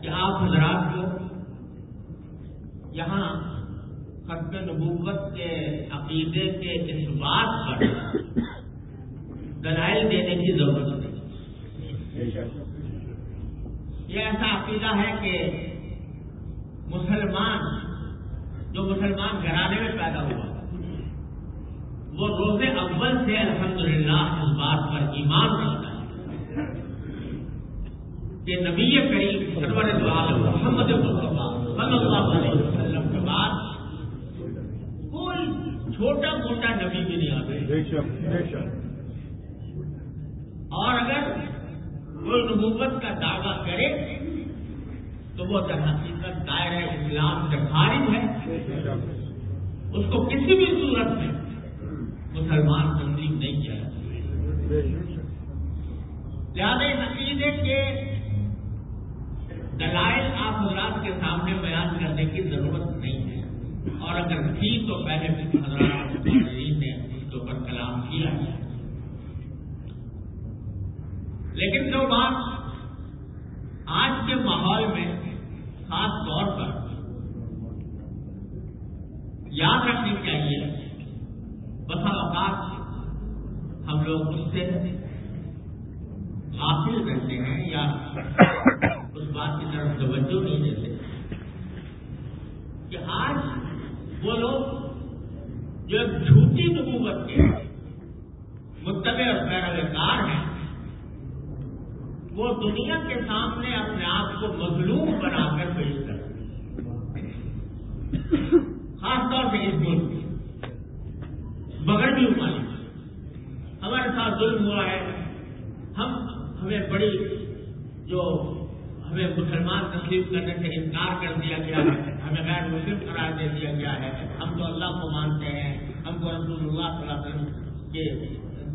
کہ آپ حضرات کو یہاں ختم نبوت کے عقیدے کے اس بات پر دلائل دینے کی ضرورت نہیں۔ یہ ایسا عقیدہ ہے کہ مسلمان، جو مسلمان گھرانے میں پیدا ہوا، وہ روز اول سے الحمدللہ اس بات پر ایمان رکھتا کہ نبی کریم سرور محمد مصطفیٰ صلی اللہ علیہ وسلم کے بعد کوئی چھوٹا موٹا نبی بھی نہیں آتا اور اگر کوئی نبوت کا دعویٰ کرے تو وہ در حقیقت دائرہ اسلام سے خارج ہے۔ اس کو کسی بھی صورت میں مسلمان تنظیم نہیں کیا جاتا لہٰذا اس عقیدے کے دلائل آپ حضرات کے سامنے بیان کرنے کی ضرورت نہیں ہے اور اگر تھی تو پہلے بھی حضرات نے اس کے اوپر کلام کیا ہے لیکن جو بات آج کے ماحول میں خاص طور پر یاد رکھنی چاہیے بسا اوقات ہم لوگ اس سے حاصل رہتے ہیں یا اس بات کی طرف توجہ نہیں دیتے کہ آج وہ لوگ جو ایک جھوٹی نبوت کے متبع اور پیروکار ہیں وہ دنیا کے سامنے اپنے آپ کو مظلوم بنا کر پیش کرتے خاص طور پہ اس ملک میں بغیر بھی مالی ہمارے ساتھ ظلم ہوا ہے۔ ہم ہمیں بڑی جو ہمیں مسلمان تسلیم کرنے سے انکار کر دیا گیا ہے، ہمیں غیر مسلم قرار دے دیا گیا ہے۔ ہم تو اللہ کو مانتے ہیں۔ ہم کو رسول اللہ صلی اللہ علیہ وسلم کے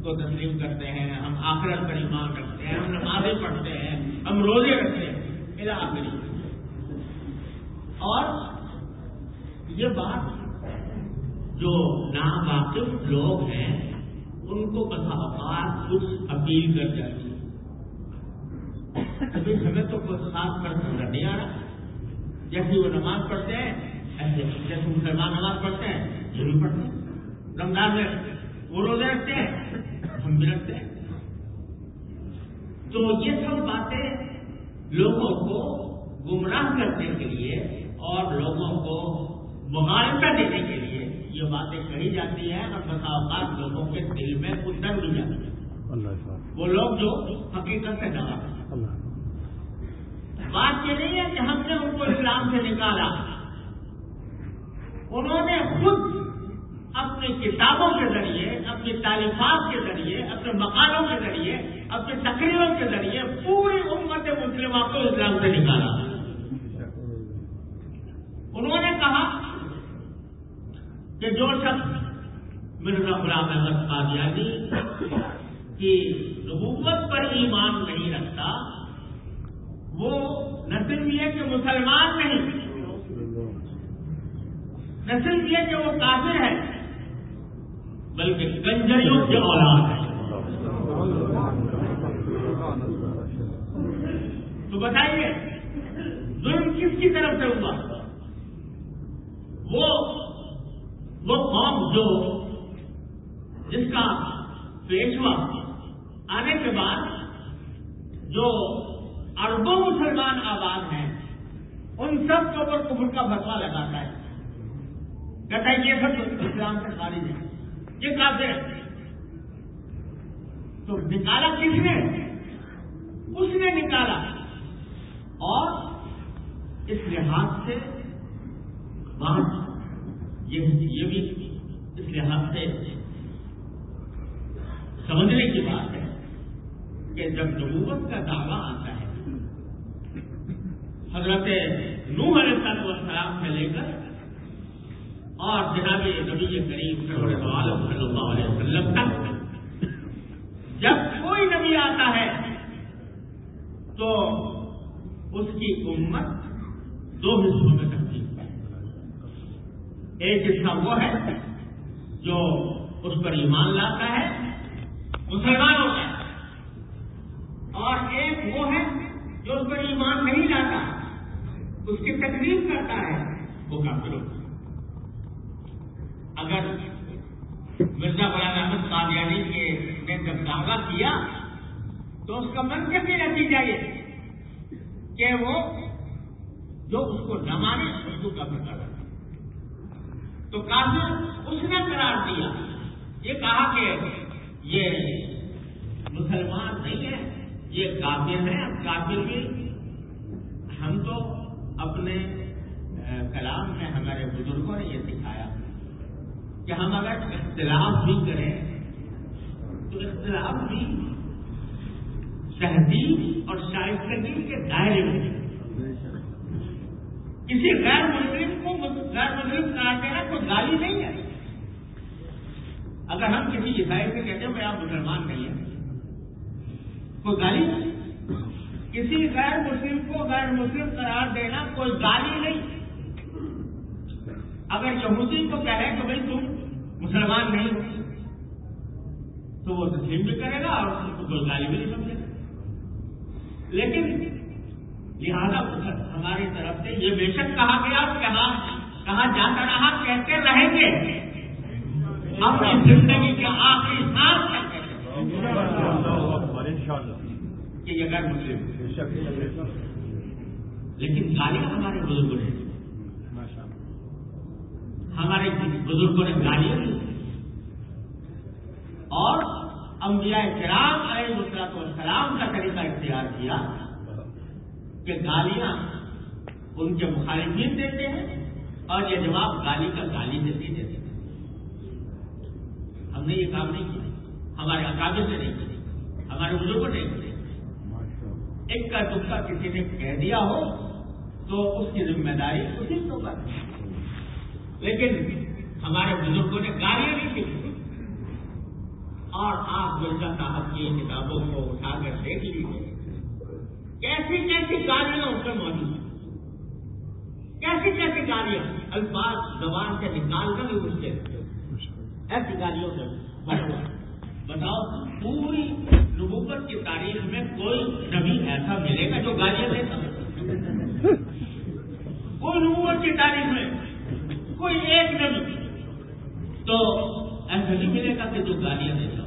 کو تسلیم کرتے ہیں۔ ہم آخرت پر ایمان رکھتے ہیں۔ ہم نمازیں پڑھتے ہیں، ہم روزے رکھتے ہیں، میرا آخری اور یہ بات جو ناواقف لوگ ہیں، ان کو بسا اوقات کچھ اپیل کر جاتی ابھی ہمیں تو کوئی خاص پر نظر نہیں آ رہا۔ جیسے وہ نماز پڑھتے ہیں، ایسے جیسے مسلمان نماز پڑھتے ہیں یہ بھی پڑھتے ہیں۔ رمضان میں وہ روزے رکھتے ہیں، ہم بھی رکھتے ہیں۔ تو یہ سب باتیں لوگوں کو گمراہ کرنے کے لیے اور لوگوں کو مغالطہ دینے کے لیے یہ باتیں کہی جاتی ہیں اور بسا اوقات لوگوں کے دل میں اتر بھی جاتی ہیں وہ لوگ جو حقیقت سے ڈرا بات یہ نہیں ہے کہ ہم نے ان کو اسلام سے نکالا۔ انہوں نے خود اپنی کتابوں کے ذریعے اپنی تعلیمات کے ذریعے، اپنے مکانوں کے ذریعے، اپنی تقریروں کے ذریعے پوری امت مسلمہ کو اسلام سے نکالا۔ انہوں نے کہا کہ جو شخص مرزا غلام احمد قادیانی کی نبوت پر ایمان نہیں رکھتا، وہ نہ صرف یہ کہ مسلمان نہیں، نہ صرف یہ کہ وہ کافر ہے بلکہ کنجریوں کے اولاد ہے۔ تو بتائیے، ظلم کس کی طرف سے ہوا؟ وہ وہ قوم جو جس کا پیشوا آنے کے بعد جو اربوں مسلمان آباد ہیں، ان سب کے اوپر کفر کا فتوا لگاتا ہے۔ کہتا ہے یہ سب اسلام سے خارج ہے۔ یہ کافر ہے تو نکالا کس نے؟ اس نے نکالا۔ اور اس لحاظ سے بات یہ بھی اس لحاظ سے سمجھنے کی بات ہے کہ جب نبوت کا دعویٰ آتا ہے، حضرت نوح علیہ السلام سے لے کر اور جناب نبی کریم عالم صلی اللہ علیہ وسلم تک جب کوئی نبی آتا ہے تو اس کی امت دو حصوں میں تقسیم ہے۔ ایک حصہ وہ ہے جو اس پر ایمان لاتا ہے مسلمان ہوتا ہے اور ایک وہ ہے جو اس پر ایمان نہیں لاتا، اس کی تکلیف کرتا ہے، وہ کافر ہوتا ہے اگر مرزا غلام احمد قادیانی کے نے جب دعویٰ کیا تو اس کا منصفی نتیجہ یہ کہ وہ جو اس کو نہ مانے اس کو کافر کر تو کافر اس نے قرار دیا۔ یہ کہا کہ یہ مسلمان نہیں ہے، یہ کافر ہے کافر بھی ہم تو اپنے کلام میں ہمارے بزرگوں نے یہ سکھایا۔ کہ ہم اگر اختلاف بھی کریں، تو اختلاف بھی تہذیب اور شائستگی کے دائرے میں کسی غیر مسلم کو غیر مسلم قرار دینا کوئی گالی نہیں ہے۔ اگر ہم کسی عیسائی سے کہتے ہیں بھائی آپ مسلمان نہیں ہیں، کوئی گالی نہیں۔ کسی غیر مسلم کو غیر مسلم قرار دینا کوئی گالی نہیں۔ اگر یہودی کو کہہ رہے کہ بھائی تم مسلمان نہیں تو وہ تسلیم بھی کرے گا اور اس کو کوئی بھی نہیں سمجھے گا۔ لیکن لہذا ہماری طرف سے یہ بے شک کہا گیا کہاں کہا جاتا رہا، کہتے رہیں گے۔ اپنی زندگی کے آخری سانس تک کہ یہ غیر مسلم لیکن گالیاں ہمارے بزرگوں نے ہمارے بزرگوں نے گالیاں دی اور انبیاء کرام علیہ مسلط والسلام کا طریقہ اختیار کیا کہ گالیاں ان کے مخالفین دیتے ہیں اور یہ جواب گالی کا گالی دیتی دیتے ہیں۔ ہم نے یہ کام نہیں کیا۔ ہمارے اکابر نے نہیں کیا۔ ہمارے بزرگوں نے نہیں کیا۔ ایک کا دکھا کسی نے کہہ دیا ہو تو اس کی ذمہ داری اسی کو کر لیکن ہمارے بزرگوں نے گالیاں نہیں سیکھی اور آپ مرزا صاحب کی کتابوں کو اٹھا کر دیکھ لیجیے کیسی کیسی گالیاں اس میں موجود ہیں۔ کیسی کیسی گالیاں۔ الفاظ زبان سے نکالنا بھی مشکل ایسی گالیوں سے بتاؤ پوری نبوت کی تاریخ میں کوئی نبی ایسا ملے گا جو گالیاں دیتا کوئی نبوت کی تاریخ میں۔ کوئی ایک نبی تو ایسا نہیں ملے گا کہ جو گالیاں دیتا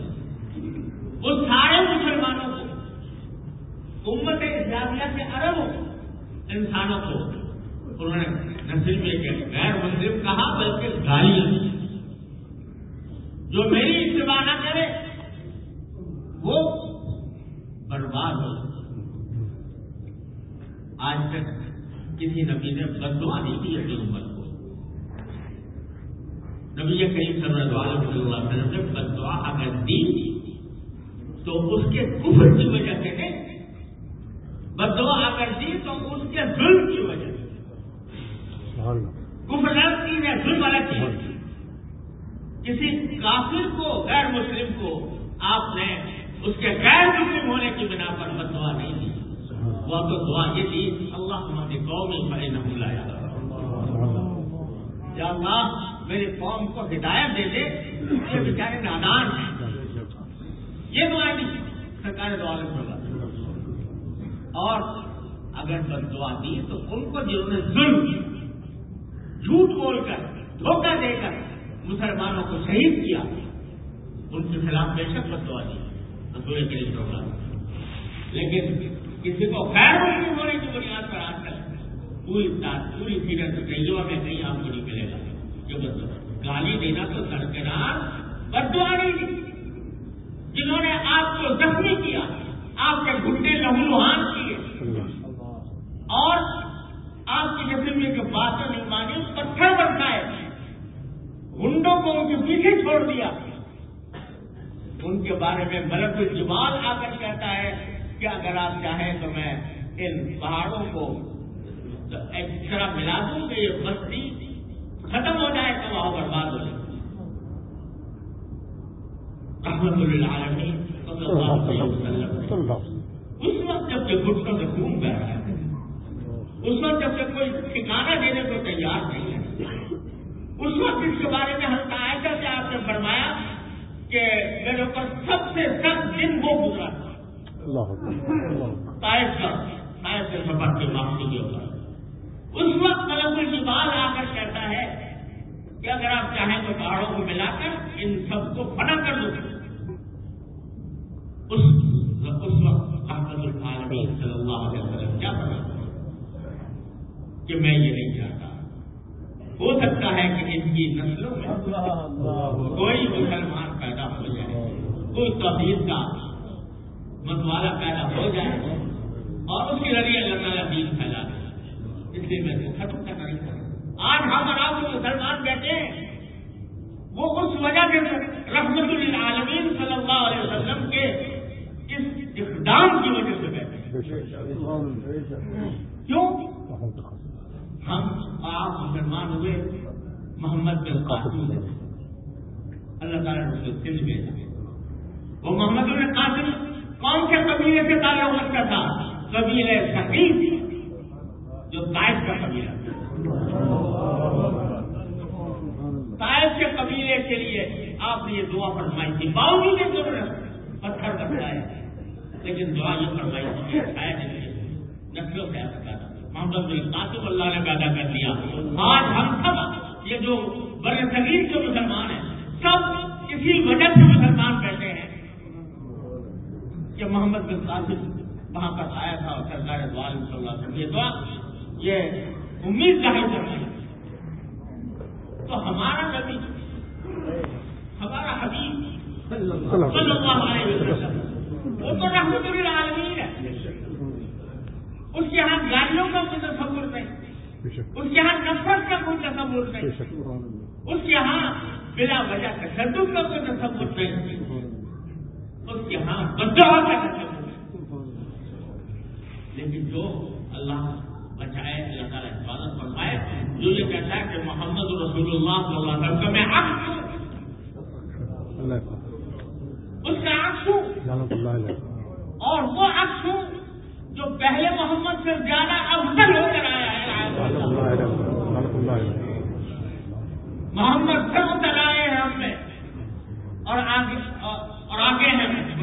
وہ سارے مسلمانوں کو، امت اسلامیہ کے اربوں انسانوں کو انہوں نے نہ صرف ایک غیر مسلم کہا، بلکہ گالیاں جو میری اتباع نہ کرے، وہ برباد ہو آج تک کسی نبی نے بدوا نہیں کی اپنی امت نبی کریم صلی اللہ علیہ وسلم نے بدوا اگر دی تو اس کے کفر کی وجہ سے نہیں۔ بدوا اگر دی تو اس کے ظلم کی وجہ سے۔ کفر الگ چیز ہے ظلم الگ چیز کسی کافر کو غیر مسلم کو آپ نے اس کے غیر مسلم ہونے کی بنا پر بدوا نہیں دی۔ وہ تو دعا یہ تھی اللہ ہماری قوم میں نہ بلایا یا اللہ میری قوم کو ہدایت دے دے یہ بیچارے نادان ہیں۔ یہ دعا نہیں سرکار دعا ہوگا اور اگر بد دعا دی تو ان کو جنہوں نے ظلم جھوٹ بول کر، دھوکہ دے کر مسلمانوں کو شہید کیا، ان کے خلاف بے شک بد دعا دی۔ رسول کریم ہوگا لیکن کسی کو خیر مسلم ہونے کی بنیاد پر آج کل پوری پوری سیرت کئیوں میں کہیں آپ کو نہیں ملے گا گالی دینا تو درکنار بدوا نہیں دی۔ جنہوں نے آپ کو زخمی کیا، آپ کے گھٹے لہو کیے۔ اور آپ کی جسم میں جو باتیں نہیں مانی پتھر برسائے۔ گنڈوں کو ان کے پیچھے چھوڑ دیا۔ ان کے بارے میں ملک الجمال آ کر کہتا ہے کہ اگر آپ چاہیں تو میں ان پہاڑوں کو تو ایکسٹرا ملا دوں کہ یہ بستی ختم ہو جائے تو وہاں برباد ہو جائے رحمت اللہ عالمی اس وقت جبکہ گٹوں سے خون بہ رہا ہے اس وقت جب تک کوئی ٹھکانا دینے کو تیار نہیں ہے اس وقت اس کے بارے میں ہلکا ایسا سے آپ نے فرمایا کہ میرے اوپر سب سے سخت دن وہ گزرا تھا۔ طائف کے سفر کی واپسی کے اوپر اس وقت ملک الجبال آ کر کہتا ہے کہ اگر آپ چاہیں تو پہاڑوں کو ملا کر ان سب کو فنا کر دو اس وقت احمد العالمین صلی اللہ علیہ وسلم کیا بنا کہ میں یہ نہیں چاہتا۔ ہو سکتا ہے کہ ان کی نسلوں میں کوئی مسلمان پیدا ہو جائے کوئی توحید کا متوالا پیدا ہو جائے اور اس کے ذریعے اللہ تعالیٰ دین پھیلا دے۔ اس لیے میں ختم کرنا نہیں چاہتا۔ آج ہم اور آپ مسلمان بیٹھے ہیں۔ وہ اس وجہ سے رحمت العالمین صلی اللہ علیہ وسلم کے اقدام کی وجہ سے بیٹھے کیوں؟ ہم آپ مسلمان ہوئے محمد بن قاسم اللہ۔ تعالیٰ نے اسے دل بھیجا وہ محمد بن قاسم کون سے قبیلے سے تعلق رکھتا تھا۔ قبیلے سکیم جو طائف کا قبیلہ طائف کے قبیلے کے لیے آپ نے یہ دعا فرمائی تھی باوجود نے پتھر بتایا لیکن دعا یہ فرمائی تھی نسلوں سے ایسا کرنا محمد بن قاسم اللہ نے پیدا کر دیا۔ آج ہم سب، یہ جو بر صغیر کے مسلمان ہیں، سب اسی وجہ سے مسلمان بیٹھے ہیں۔ کہ محمد بن قاسم وہاں پر آیا تھا اور سرکار عالم صلی اللہ علیہ وسلم، یہ دعا، یہ امید ظاہر کر رہی تو ہمارا نبی، ہمارا حبیب صلی اللہ علیہ وسلم وہ تو رحمت العالمین ہے۔ اس کے یہاں گاڑیوں کا کوئی تصور نہیں۔ اس کے یہاں نفرت کا کوئی تصور نہیں۔ اس کے یہاں بلا وجہ تشدد کا کوئی تصور نہیں۔ اس کے یہاں بدعا کا تصور لیکن جو اللہ بچائے اللہ تعالیٰ حفاظت فرمائے جو یہ کہتا ہے کہ محمد رسول اللہ صلی اللہ علیہ وسلم میں عکس ہوں۔ اس کا عکس ہوں۔ اور وہ عکس ہوں جو پہلے محمد سے زیادہ افضل ہو کر آیا ہے۔ محمد سب آئے ہیں ہم میں۔ اور آگے اور آگے ہیں۔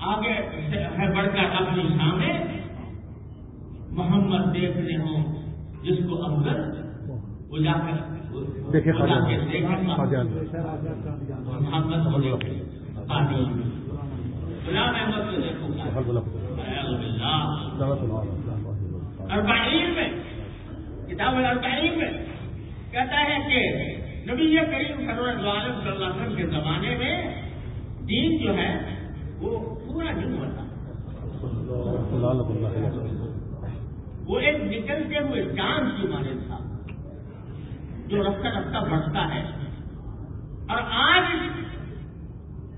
آگے ہے بڑھ کر اپنی سامنے۔ محمد دیکھنے ہوں جس کو افضل وہ جا کر دیکھوں اربعین میں کتاب الاربعین میں کہتا ہے کہ نبی کریم سرور عالم صلی اللہ علیہ وسلم کے زمانے میں دین جو ہے وہ پورا نہیں ہوتا وہ ایک نکلتے ہوئے چاند کی مانے تھا۔ جو رفتہ رفتہ بڑھتا ہے۔ اور آج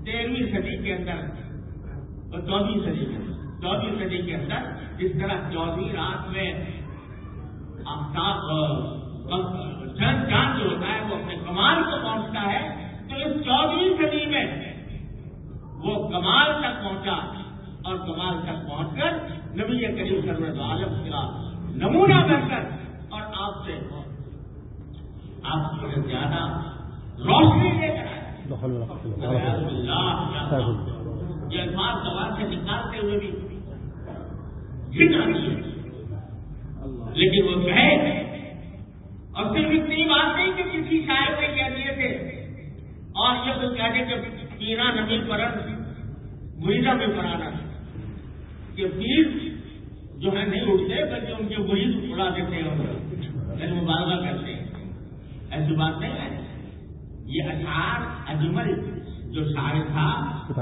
تیرہویں صدی کے اندر اور چودہویں صدی کے اندر چودہویں صدی کے اندر جس طرح چودہویں رات میں آفتاب چند چاند جو ہوتا ہے، وہ اپنے کمال کو پہنچتا ہے۔ تو اس چودہویں صدی میں وہ کمال تک پہنچا اور کمال تک پہنچ کر نبی کریم سرور عالم کا نمونہ بن کر آپ سے زیادہ روشنی لے کر یہ الفاظ زبان سے نکالتے ہوئے بھی نہیں ہے۔ لیکن وہ کہے اور صرف اتنی بات نہیں کہ کسی شاعر نے کہہ دیے تھے اور یہ تو کہتے کہ پیرا نبی پرن مریدا میں پڑھانا کہ پیر جو ہے نہیں اٹھتے بلکہ ان کے مرید اڑا دیتے ہیں۔ یعنی مبالغہ کرتے ہیں ایسی بات نہیں ہے۔ یہ اشعار اجمل جو شاعر تھا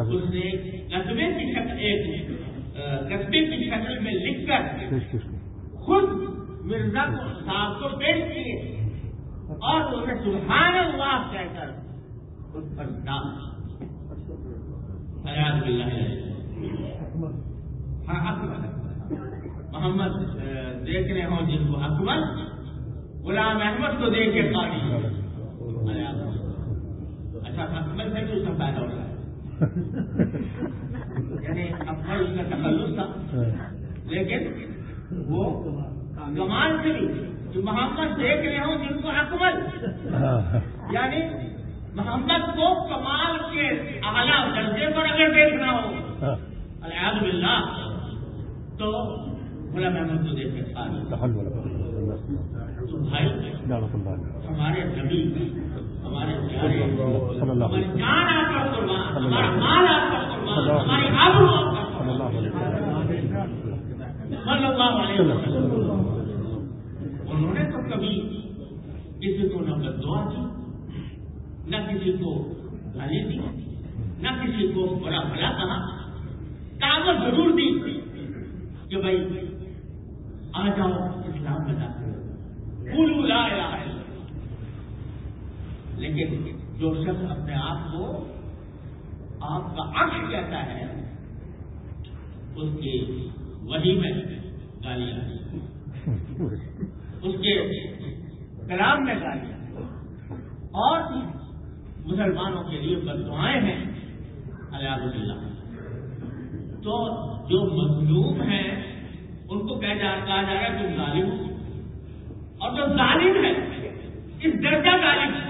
اس نے قصبے کی شکل ایک قصبے کی شکل میں لکھ کر خود مرزا کو صاحب کو پیش کیے۔ اور انہیں سبحان اللہ کہہ کر اس پر بلّہ ہاں محمد دیکھنے ہوں جن کو اکمل۔ غلام احمد کو دیکھ کے قاری اچھا اکمل سے بھی اس کا پیدا ہوتا ہے یعنی اکمل اس کا تخلص تھا۔ لیکن وہ کمال سے بھی، جو محمد دیکھ رہے ہوں جن کو اکمل۔ یعنی محمد کو کمال کے اعلیٰ درجے پر اگر دیکھنا ہو الحمد للہ تو غلام احمد کو دیکھ کے بھائی ہمارے نبی ہمارے پیارے ہماری جان آپ کا قربان ہمارا مال آپ کا قربان ہماری آبرو آپ کا صلی اللہ علیہ وسلم۔ انہوں نے تو کبھی کسی کو نہ بدعا کی نہ کسی کو گالی دی نہ کسی کو بڑا بھلا کہا۔ دعوت ضرور دی کہ بھائی آ جاؤ اسلام میں داخل بولو لا الہ الا لیکن جو شخص اپنے آپ کو آپ کا عکس کہتا ہے، اس کی وہی میں گالیاں اس کے کلام میں گالیاں اور مسلمانوں کے لیے بدوائیں ہیں۔ الحمد اللہ تو جو مظلوم ہیں، ان کو کہا جا رہا ہے، تم ظالم اور جو ظالم ہے، اس درجہ ظالم ہے۔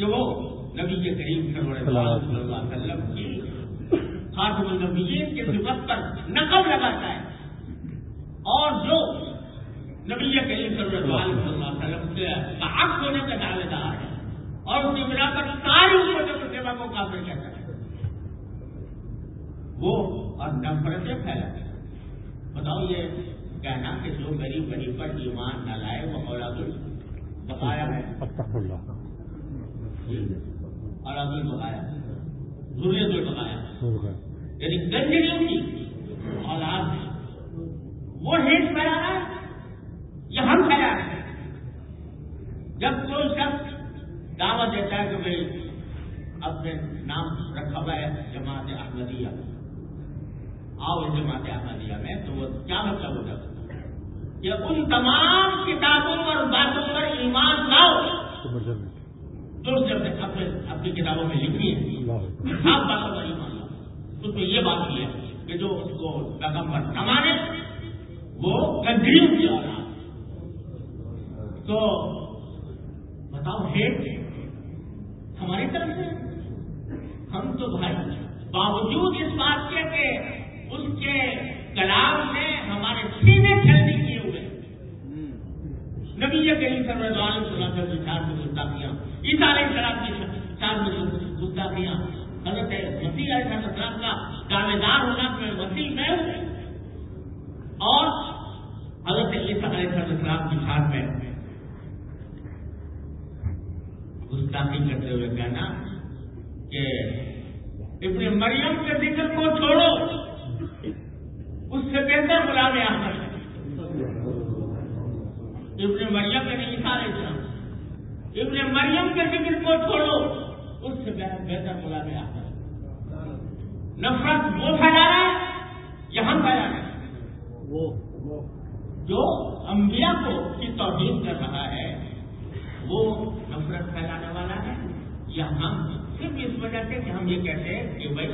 جو وہ نبی کے قریب صلی اللہ علیہ وسلم کی خاتم النبیین کے صفت پر نقب لگاتا ہے۔ اور جو نبی کریم صلی اللہ علیہ وسلم سے حق ہونے کا دعوے دار ہے اور اس کی بنا پر ساری امتوں کے سیوا کو کافر کہتا ہے۔ وہ اور نفرتیں پھیلاتے بتاؤ یہ کہنا کہ جو غریب غریب پر ایمان نہ لائے وہ اولاد بقایا ہے۔ اولاد بقایا ضروریت بقایا یعنی گنجریوں کی اولاد ہے وہ ہیٹ پھیلا رہا ہے یا ہم پھیلا رہے ہیں؟ جب کوئی شخص دعوت دیتا ہے کہ بھائی اپنے نام رکھا ہوا ہے جماعت احمدیہ۔ آؤ جماعت احمدیہ میں تو وہ کیا مطلب ہوتا ہے کہ ان تمام کتابوں اور باتوں پر ایمان لاؤ۔ جو جب اپنے اپنی کتابوں میں لکھی ہے۔ سب باتوں پر ایمان اس میں یہ بات کی ہے کہ جو اس کو رقم پر نہ مانے وہ گندریوں کی اولاد تو بتاؤ ہیٹ ہماری طرف سے۔ ہم تو بھائی باوجود اس بات کے کہ اس کے کلام نے ہمارے سینے کھیلنے کیے ہوئے۔ نبی کریم صلی اللہ علیہ وسلم کی چار میں گستاخیاں عیسیٰ علیہ السلام کی چار میں گستاخیاں حضرت مسیح علیہ السلام کا دعوے دار ہونا میں وسیع میں ہوں۔ اور حضرت عیسیٰ علیہ السلام کی چار میں۔ گستاخی کرتے ہوئے کہنا کہ ابن مریم کے ذکر کو چھوڑو، اس سے بہتر غلام احمد ابن مریم کے نہیں علیہ السلام ابن مریم کے ذکر کو چھوڑو اس سے بہتر غلام احمد نفرت وہ پھیلا رہا ہے ہم پھیلا رہے ہیں وہ۔ جو انبیاء کو کی توہین کر رہا ہے وہ نفرت پھیلانے والا ہے۔ یا ہم صرف اس وجہ سے کہ ہم یہ کہتے ہیں کہ بھائی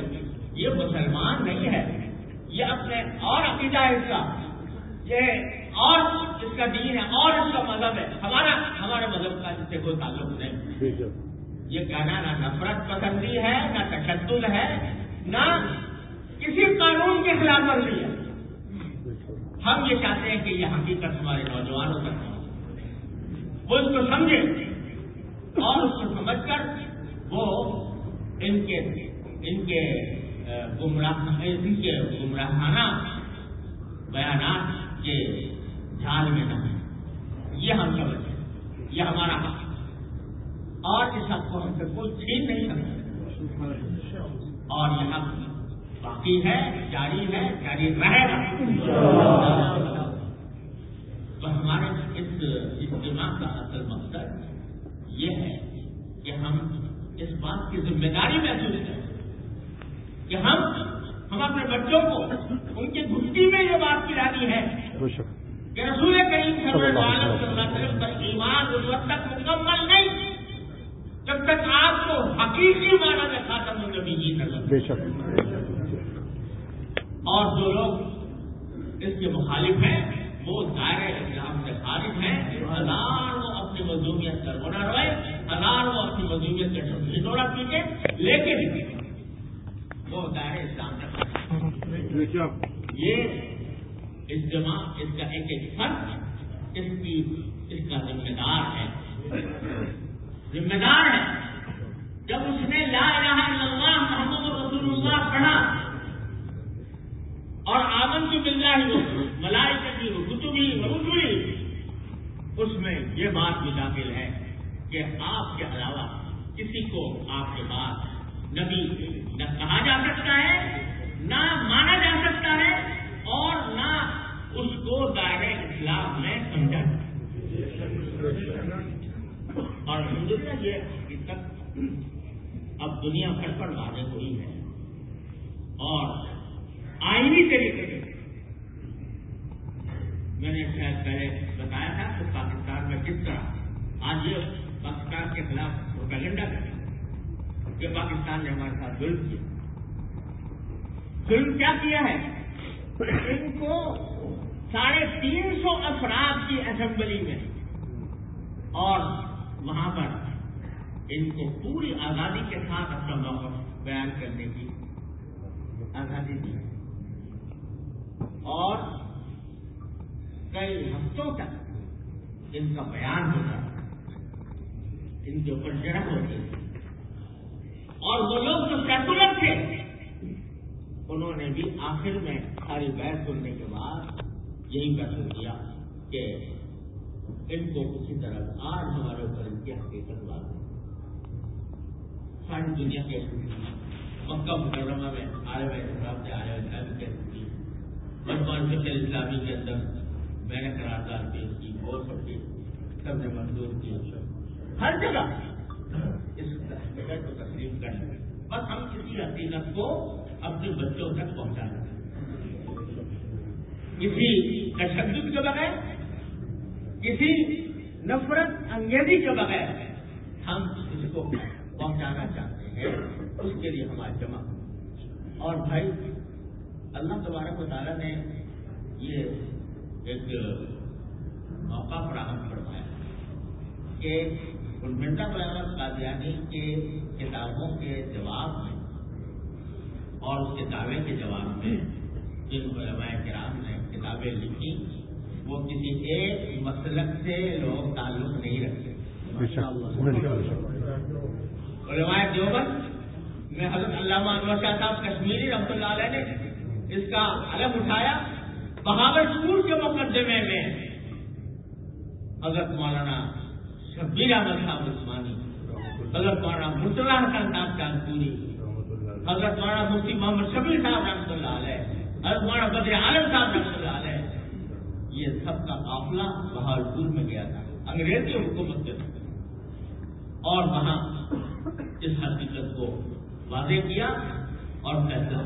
یہ مسلمان نہیں ہے یہ اپنے اور عقیدہ ہے اس کا۔ یہ اور اس کا دین ہے اور اس کا مذہب ہے۔ ہمارا ہمارے مذہب کا اس سے کوئی تعلق نہیں۔ یہ کہنا نہ نفرت پسندی ہے نہ تشدد ہے نہ کسی قانون کے خلاف ورزی ہے۔ ہم یہ چاہتے ہیں کہ یہ حقیقت ہمارے نوجوانوں تک پہنچے۔ وہ اس کو سمجھے اور اس کو سمجھ کر وہ ان کے ان کے گمراہ ان کے گمراہانہ بیانات کے جال میں نہ یہ ہم سمجھیں یہ ہمارا حق ہے۔ اور اس حق کو ہم سے کوئی چھین نہیں سکتا اور یہ حق باقی ہے، جاری ہے، جاری رہے گا۔ تو ہمارے اس اجتماع کا اصل مقصد یہ ہے کہ ہم اس بات کی ذمہ داری محسوس کریں کہ ہم ہم اپنے بچوں کو، ان کی گھٹی میں یہ بات کی ہے کہ رسول کریم صلی اللہ علیہ وسلم کا ایمان اس وقت تک مکمل نہیں جب تک آپ کو حقیقی معنی میں خاتم النبی جی نظر بے شک۔ اور جو لوگ اس کے مخالف ہیں وہ دائرۂ اسلام سے خارج ہیں ہزار وہ اپنی مزدوریت کا رونا روئے ہزار وہ اپنی مزدوریت کا ہٹوڑا پیٹے لیکن وہ دائرۂ اسلام سے خارج ہیں۔ یہ اس اجتماع اس کا ایک ایک فرق اس کی، اس کا ذمہ دار ہے۔ ذمہ دار ہے۔ جب اس نے لا الہ الا اللہ، محمد رسول اللہ پڑھا، اور آمن کی مل رہی ہو ملائی کبھی کتبی رسولی اس میں یہ بات بھی داخل ہے کہ آپ کے علاوہ کسی کو آپ کے پاس نبی نہ کہا جا سکتا ہے، نہ مانا جا سکتا ہے اور نہ اس کو دائرۂ اسلام میں سمجھا۔ اور الحمدللہ یہ حقیقت اب دنیا بھر پر واضح ہوئی ہے۔ اور آئینی طریقے سے میں نے شاید پہلے بتایا تھا کہ پاکستان میں کس طرح آج یہ پاکستان کے خلاف پروپیگنڈا کریں کہ پاکستان نے ہمارے ساتھ ظلم کیا۔ ظلم کیا کیا ہے؟ ان کو ساڑھے تین سو افراد کی اسمبلی میں اور وہاں پر ان کو پوری آزادی کے ساتھ اپنا موقف بیان کرنے کی آزادی دی۔ اور کئی ہفتوں تک ان کا بیان ہوتا ان کے اوپر جڑپ ہوتی اور وہ لوگ جو سیکولر تھے، انہوں نے بھی آخر میں ساری بحث سننے کے بعد یہی فیصلہ کیا کہ ان کو کسی طرح آج ہمارے اوپر ان کی حقیقت بات ساری دنیا کے مکہ مکرمہ میں عالم اسلام سے عالم اسلامی کے بھگوان فکر اسلامی کے اندر میں نے قرارداد پیش کی، اور سب کی، سب نے منظور کی ہر جگہ اس حقیقت کو تسلیم کر لیں بس ہم کسی حقیقت کو اپنے بچوں تک پہنچانا کسی تشدد کے بغیر، کسی نفرت انگیزی کے بغیر ہم اس کو پہنچانا چاہتے ہیں، اس کے لیے ہمارا جمع۔ اور بھائی، اللہ تبارک و تعالیٰ نے یہ ایک موقع فراہم کروایا کہ گلمنڈا بلاور قادیانی کے کتابوں کے جواب میں اور اس کے دعوے کے جواب میں جن علماء کرام کتابیں لکھی وہ کسی ایک مسلک سے لوگ تعلق نہیں رکھتے۔ علماء دیوبند میں حضرت علامہ انور شاہ صاحب کشمیری رحمۃ اللہ علیہ نے اس کا علم اٹھایا بہاول اسکول کے مقدمے میں حضرت مولانا شبیر احمد صاحب عثمانی حضرت مولانا مطلع حسن صاحب چاندپوری حضرت مولانا مفتی محمد شبیر صاحب رحمۃ اللہ علیہ حضرت مولانا بدر عالم صاحب یہ سب کا قافلہ بہاولپور میں گیا تھا۔ انگریزی حکومت کے اور وہاں اس حقیقت کو واضح کیا اور فیصلہ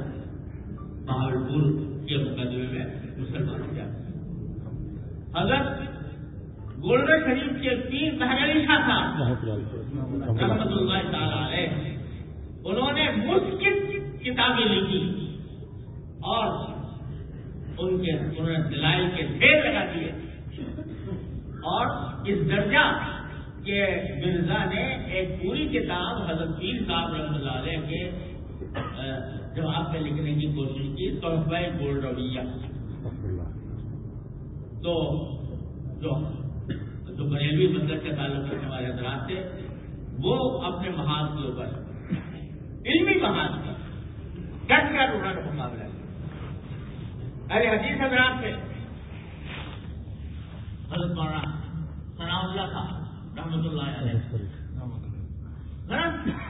بہاولپور کے مقدمے میں مسلمان کیا حضرت گولڈن شریف کے پیر بہر علی شاہ صاحب رحمت اللہ تعالی علیہ۔ انہوں نے مشکل کتابیں لکھی اور ان کے انہوں نے دلائی کے ڈھیر لگا دیے۔ اور اس درجہ کہ مرزا نے ایک پوری کتاب حضرت پیر صاحب رحمۃ اللہ علیہ کے جواب میں لکھنے کی کوشش کی، تحفہ گولڈ رویہ تو، جو جو بریلوی مطلب کے تعلق رکھنے والے حضرات تھے، وہ اپنے محاذ کے اوپر، علمی محاذ پر ڈٹ کر انہوں نے مقابلہ ارے حدیث حضرات سے حضرت مولانا ثناء اللہ تھا رحمت اللہ علیہ۔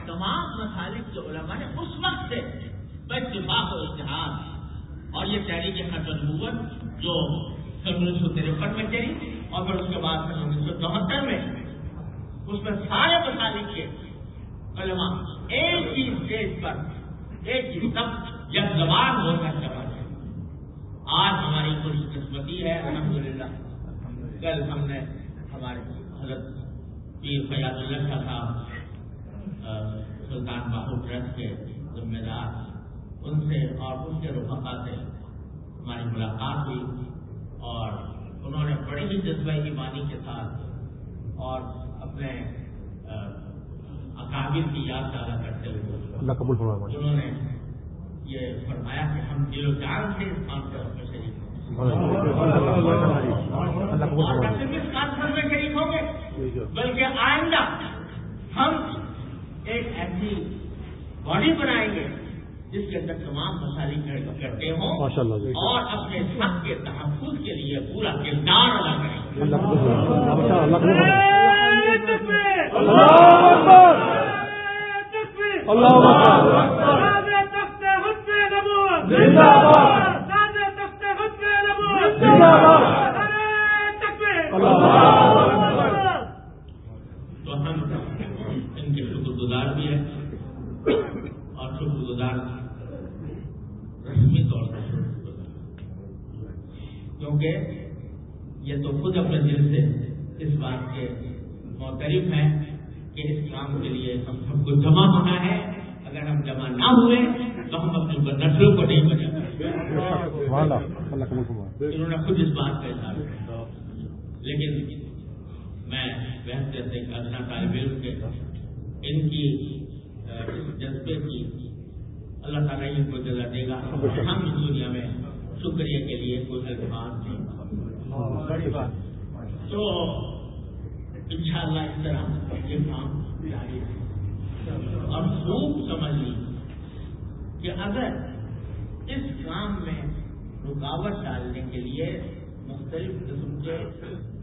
تمام مسالک کے علماء نے اس وقت سے اتفاق و اتحاد اور یہ تحریک خط نبوت جو سن انیس سو ترپن میں چلی اور پھر اس کے بعد سن انیس سو چوہتر میں اس میں سارے مسالک کے علماء ایک ہی اسٹیج پر ایک ہی سب جب زبان ہو کر آج ہماری خوش قسمتی ہے الحمدللہ۔ کل ہم نے ہمارے حضرت پیر فیاض اللہ شاہ صاحب سلطان باہو ٹرسٹ کے ذمہ دار ان سے اور ان کے رفقا سے ہماری ملاقات ہوئی اور انہوں نے بڑی ہی جذبہ ایمانی کے ساتھ اور اپنے اکابر کی یاد تازہ کرتے ہوئے انہوں نے یہ فرمایا کہ ہم دل و جان سے اس کانفرنس میں شریک ہوں صرف اس کانفرنس میں شریک ہوں گے بلکہ آئندہ ہم ایک ایسی باڈی بنائیں گے جس کے اندر تمام مسائل کرتے ہوں اور اپنے حق کے تحفظ کے لیے پورا کردار ادا کریں۔ اللہ قبول فرمائے ماشاء اللہ قبول فرمائے اللہ تو ہم ان کے شکر گزار بھی ہیں اور شکر گزار رسمی طور پر شکر گزار کیونکہ یہ تو خود اپنے دل سے اس بات کے معترف ہیں کہ اس کام کے لیے ہم سب کو جمع ہونا ہے۔ اگر ہم جمع نہ ہوئے تو ہم اپنی نسلوں کو نہیں بچا انہوں نے خود اس بات کا اظہار کیا۔ لیکن میں بحث جیسے اچھا طالب علم کے ان کی جذبے کی اللہ تعالیٰ ان کو جگہ دے گا۔ ہم اس دنیا میں شکریہ کے لیے کوئی الفاظ نہیں۔ تو انشاءاللہ اس طرح یہ کام جاری ہے اور خوب سمجھ لی کہ اگر اس کام میں رکاوٹ ڈالنے کے لیے مختلف قسم کے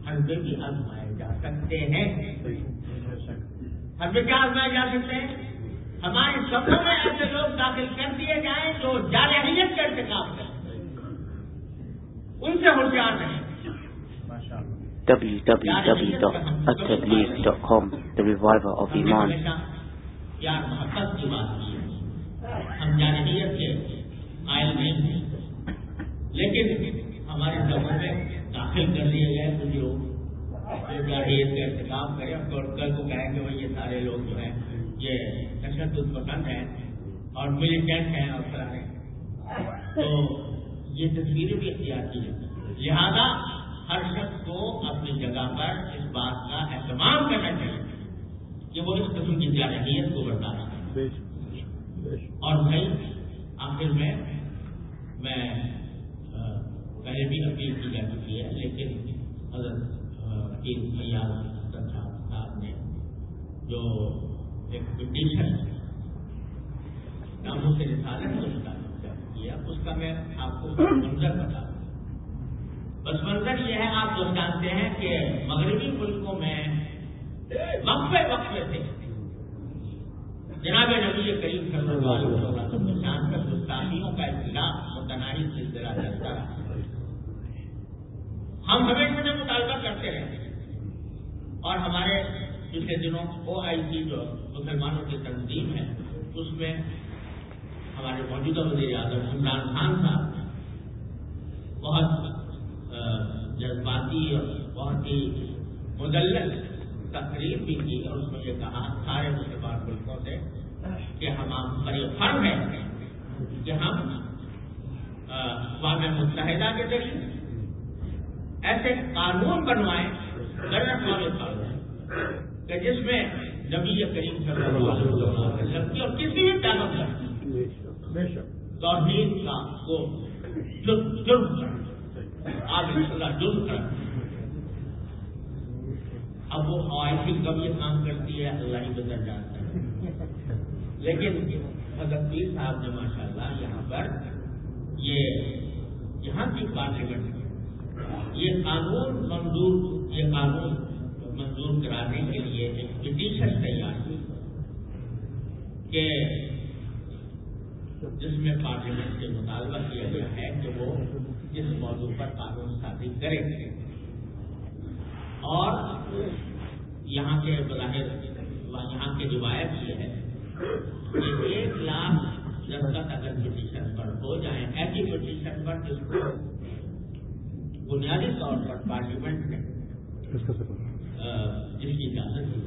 حربے بھی آزمائے جا سکتے ہیں۔ حربے کیا آزمائے جا سکتے ہیں؟ ہمارے سفر میں ایسے لوگ داخل کر دیے جائیں جو جارحیت کا انتخاب کرتے ہیں ان سے ہوشیار رہیں۔ www.attableek.com The Reviver of Iman. پیار محبت کی بات کی ہے ہم جارحیت کے قائل نہیں ہیں لیکن ہمارے سفر میں داخل کر دیے گئے کچھ لوگ۔ جو جارحیت کا انتخاب کریں اور کل کو کہیں کہ بھائی یہ سارے لوگ جو ہیں، یہ تشدد پسند ہیں اور ملیٹنٹ ہیں اور فلانے تو یہ تصویریں بھی اختیار کی ہیں۔ لہذا ہر شخص کو اپنی جگہ پر اس بات کا اہتمام کرنا چاہیے کہ وہ اس قسم کی جارحیت کو کرے۔ اور بھائی آخر میں میں پہلے بھی اپیل کی جا چکی ہے لیکن حضرت حسن صاحب نے جو ایک پٹیشن ناموں سے رسالت متعلق کیا اس کا میں آپ کو منظر بتا دوں بس منظر یہ ہے، آپ لوگ جانتے ہیں کہ مغربی ملکوں میں وقفے وقفے تھے جناب نبی کریم صلی اللہ علیہ وسلم کو شان کر گستاخیوں کا اختلاف متناہی سلسلہ چلتا رہا۔ ہم ہمیشہ سے مطالبہ کرتے رہے اور ہمارے پچھلے دنوں او آئی سی جو مسلمانوں کی تنظیم ہے، اس میں ہمارے موجودہ وزیر اعظم عمران خان صاحب، بہت جذباتی اور بہت ہی مدلل تقریر بھی کی اور اس میں یہ کہا سارے مسلمان ملکوں سے کہ ہم آپ پر یہ فرم ہے کہ ہم اقوام متحدہ کے ذریعے ایسے قانون بنوائیں اقوامی قانون کہ جس میں نبی کریم صلی اللہ علیہ وسلم کی اور کسی بھی تعلق کا توحید کا وہ جرم جرم آپ اللہ جرم کر اب وہ خواتین کب یہ کام کرتی ہے، اللہ ہی بدل جانتا ہے۔ لیکن حضرت پیر صاحب نے ماشاء اللہ یہاں پر یہ یہاں کی پارلیمنٹ میں یہ قانون منظور، یہ قانون منظور کرانے کے لیے ایک پٹیشن تیار کی۔ کہ جس میں پارلیمنٹ سے مطالبہ کیا گیا ہے کہ وہ اس موضوع پر قانون سازی کرے اور یہاں کے بظاہر یہاں کی روایت یہ ہے کہ ایک لاکھ دستخط اگر پٹیشن پر ہو جائیں ایسی پٹیشن پر جس کو بنیادی طور پر پارلیمنٹ نے جس کی اجازت دی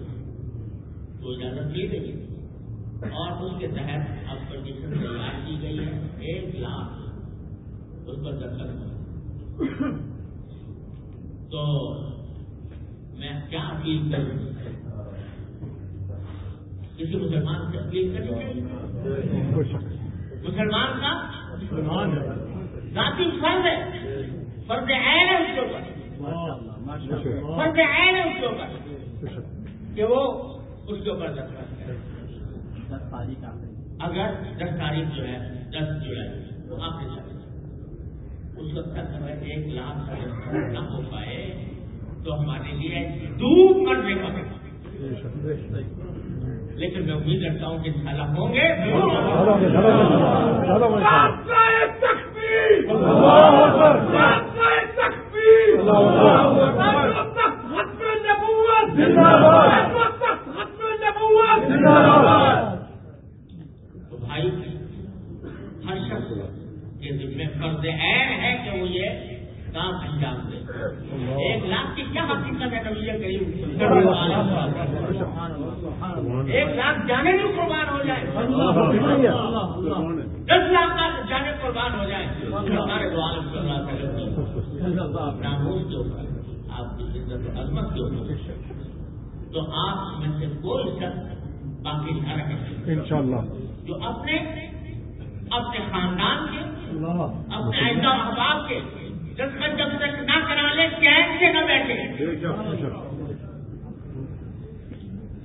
تو اجازت لی گئی۔ اور اس کے تحت اب پٹیشن تیار کی گئی ہے۔ ایک لاکھ اس پر دستخط ہوا تو میں کیا اپیل کروں؟ کسی مسلمان سے اپیل شک مسلمان کا ہے ذاتی فرض ہے۔ فرض عین ہے اس کے اوپر۔ فرض عین ہے اس کے اوپر۔ کہ وہ اس کے اوپر دستخط کرے۔ اگر دس تاریخ جو ہے دس جولائی تو آپ نے اس وقت تک اگر ایک لاکھ کا دستخط نہ ہو پائے تو ہمارے لیے ڈوب مرنے کا لیکن میں امید رکھتا ہوں کہ انشاءاللہ ہوں گے۔ میں اللہ اکبر تو بھائی ہر شخص کے ذمہ فرض عین ہے کہ وہ یہ کام انجام دے ایک لاکھ کی کیا حقیقت ہے نبی کریم صلی اللہ علیہ وسلم ایک لاکھ جانے بھی قربان ہو جائے۔ دس لاکھ کا جانے قربان ہو جائے۔ ہمارے عالم صلی اللہ ناموس کے اوپر آپ کی عزت عظمت کے اوپر تو آپ میں سے کوئی شخص باقی نہ رہے۔ انشاءاللہ۔ جو اپنے اپنے خاندان کے اپنے ایسا احباب کے دستخط جب تک نہ کرا لے چین سے نہ بیٹھے۔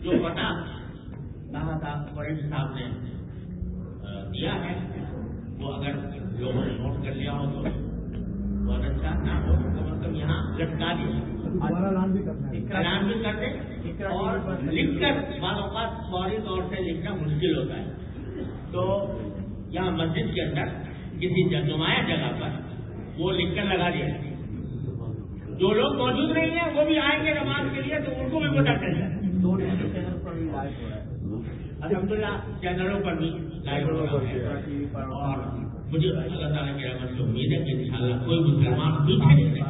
جو پتا صاحب نے دیا ہے وہ اگر لوگوں نے نوٹ کر لیا ہو تو بہت اچھا نہ ہو تو مطلب یہاں لٹکا دیا اعلان بھی کر دیں اور لکھ کر بعض اوقات فوری طور سے لکھنا مشکل ہوتا ہے۔ تو یہاں مسجد کے اندر کسی نمایاں جگہ پر وہ لکھ کر لگا دیا جو لوگ موجود نہیں ہیں وہ بھی آئیں گے نماز کے لیے تو ان کو بھی پتا چل جائے۔ الحمد للہ چینلوں پر بھی لائیو ہو رہا ہے اور مجھے اللہ تعالیٰ کی رحمت سے امید ہے کہ انشاءاللہ کوئی مسلمان پیچھے نہیں رہے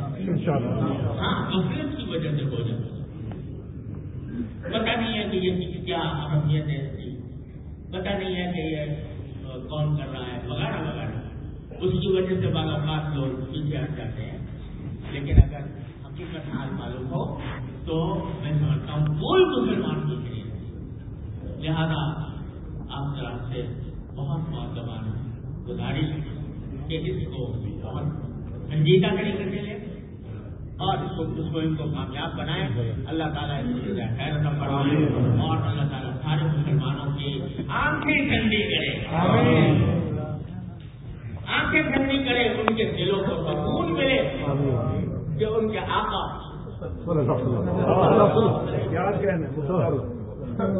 ہاں غفلت کی وجہ سے ہو جاتا پتا نہیں ہے کہ یہ کیا اہمیت ہے اس کی۔ پتا نہیں ہے کہ یہ آ، کون کر رہا ہے وغیرہ وغیرہ۔ اس کی وجہ سے بعض اوقات لوگ پیچھے ہٹ جاتے ہیں۔ لیکن اگر حقیقت حال معلوم ہو تو میں سمجھتا ہوں کوئی مسلمان لہذا آپ طرف سے بہت نوجوان گزارش کہ اس کو بہت سنجیدہ طریقے سے لیں اور اس کو اس کو ان کو کامیاب بنائیں اللہ تعالیٰ اس کو خیر فرمائے۔ اور اللہ تعالیٰ سارے مسلمانوں کی آنکھیں ٹھنڈی کرے۔ آنکھیں ٹھنڈی کرے ان کے دلوں کو سکون ملے۔ کہ ان کے آقا اللہ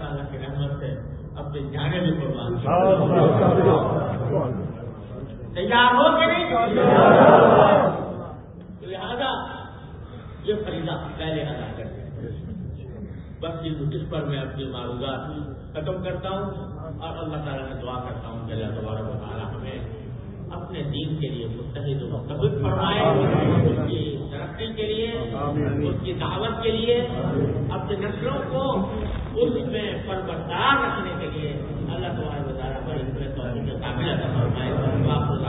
تعالیٰ کی رحمت سے اپنے جانے میں قربان پر میں اپنی ماروں ختم کرتا ہوں اور اللہ تعالیٰ سے دعا کرتا ہوں کہ اللہ تبارک و تعالیٰ ہمیں اپنے دین کے لیے متحد و مقبول فرمائے اس کی ترقی کے لیے اس کی دعوت کے لیے اپنے نسلوں کو اس میں پروردار رکھنے کے لیے اللہ تبارک و تعالیٰ پر اس میں توحید کے قابل فرمائے۔